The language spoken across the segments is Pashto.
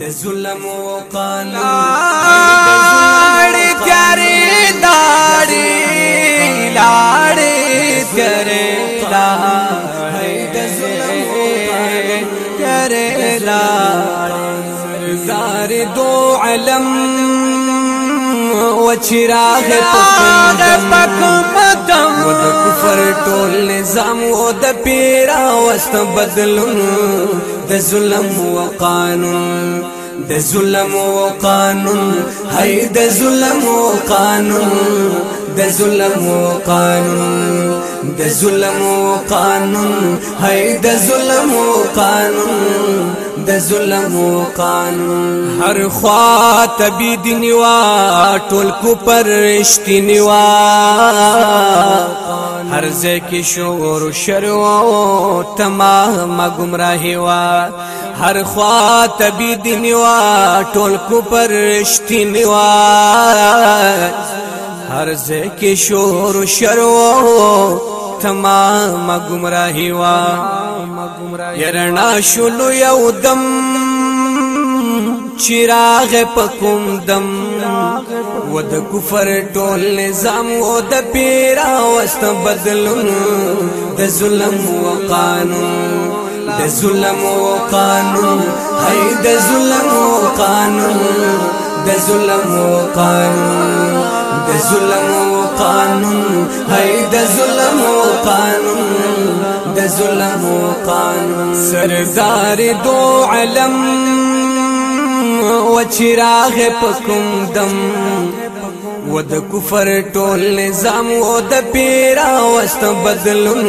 د ظلم او قانون کرے داڑی لاڑی کرے داڑی د ظلم کرے لاڑی زار دو علم و چراغ پکم دم و د کفر ټول نظام و د پیرا واست بدلون د ظلم و قانون د ظلم و قانون هي د ظلم و قانون د ظلم و قانون د ظلم و قانون هي د ظلم و قانون د ظلم و قانون هر خوا تبي دنيوا ټول کو پرشتنيوا هر ځکه شور شرو تمام گمراهي وا هر خوا تبي دني وا ټول کو پرشتي وا هر ځکه شور شرو تمام گمراهي وا يرنا شلو یو دم چراغ پکوم دم و د کفر ټول نظام و د پیرا واست بدلون د ظلم و قانون د ظلم و قانون هي د ظلم و قانون د ظلم و قانون د ظلم و قانون هي د ظلم و قانون د ظلم و قانون سردار دو علم و چراغ پکم دم و د کفر ټول نظام و د پیرا واست بدلون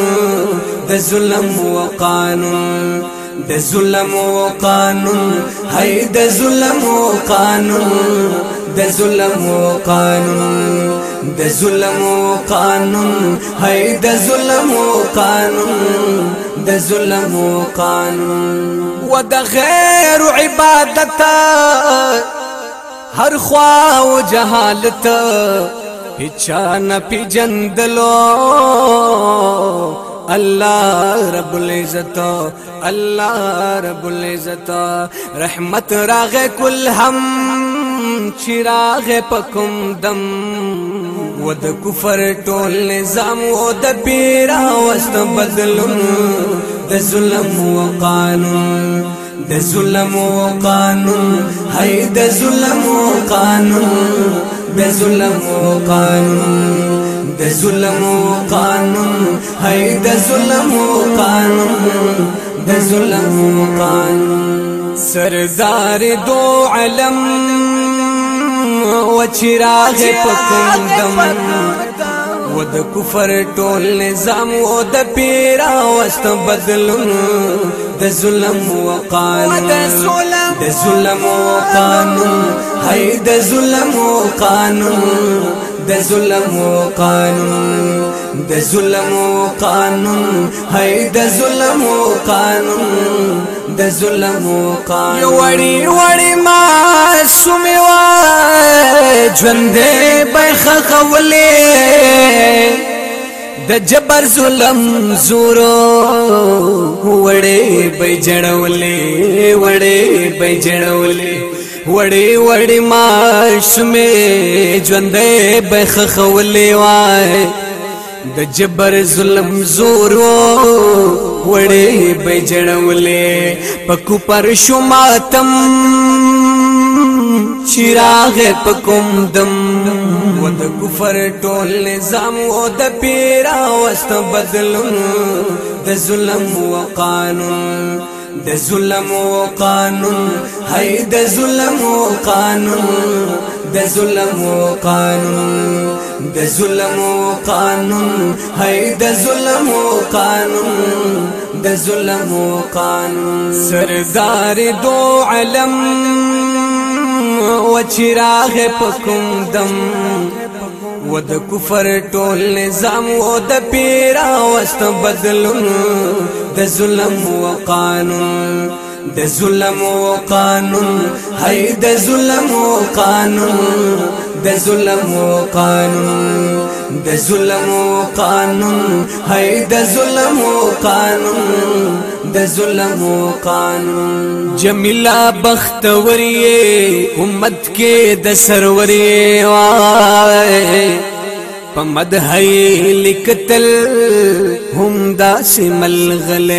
د ظلم و قانون د ظلم و قانون هي د ظلم و قانون د ظلم و قانون د ظلم قانون هي د ظلم قانون د ظلم قانون ود غیر عبادت هر خوا او جهالت هچا نه پیجندلو الله رب العزت الله رب العزت رحمت راغ کل هم چراغ پکم دم و د کفر ټول نظام و د پیرا واست بدلون د ظلم و قانون د ظلم و قانون هي د ظلم و قانون د ظلم و قانون د ظلم و قانون هي د ظلم و قانون د ظلم و قانون سردار دو علم و چراغ پکندمن و د کفر ټول نظام و د پیرا واست بدلون د ظلم و قانون د ظلم و قانون هي د ظلم و قانون د ظلم قانون د ظلم قانون هي د ظلم قانون د ظلم قانون وړي وړي ما سموا ژوندې بخ خولې د جبر ظلم زورو وړې بجړولې وړې بجړولې وړي وړي ماشمه ژوندې بخ خولې وای د جبر ظلم زورو وړي بجړولې پکو پر شماتم چراغ پکم دم و د کفر ټول نظام و د پیرا واست بدلون د ظلم و قانون د ظلم او قانون هي د ظلم او قانون د ظلم او قانون د ظلم او قانون هي د ظلم او قانون د ظلم او قانون سردار دو علم و چراغ پکم دم و د کفر ټول نظام و د پیرا واست بدلون د ظلم و قانون د ظلم و قانون هي د ظلم و قانون د ظلم و قانون د ظلم و قانون هي د ظلم و قانون د ظلم و قانون جمیلا بختوری امت کې د سروري وا پمدل ہم دا سمل گل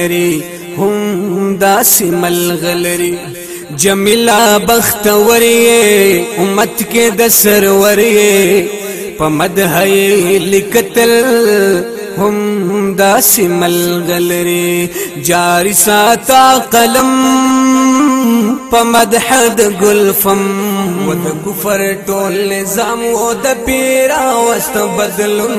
ہم دا سمل مل جمیلا بخت وری امت کے وری پمد ہے لکھتل ہم دا سمل گل جاری ساتا قلم په مدح د ګلفم و د کفر ټول نظام و د پیرا واست بدلون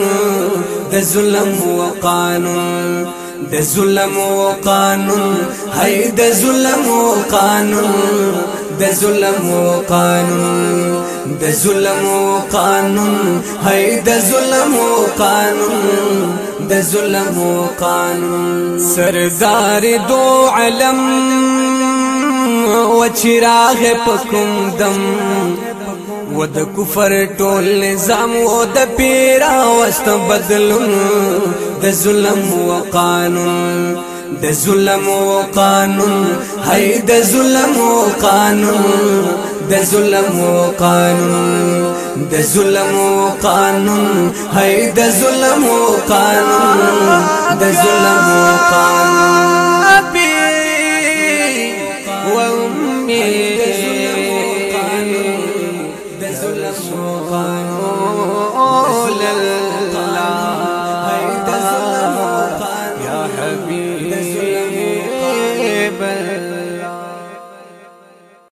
د ظلم و قانون د ظلم و قانون هي د ظلم و قانون د ظلم و قانون د ظلم و قانون هي د ظلم و قانون د ظلم و قانون سردار دو علم و چراغ پکم دم و د کفر ټول نظام و د پیرا واست بدلون د ظلم و قانون د ظلم و قانون هي د ظلم و قانون د ظلم و قانون د ظلم و قانون هي د ظلم و قانون د ظلم و قانون الأسواق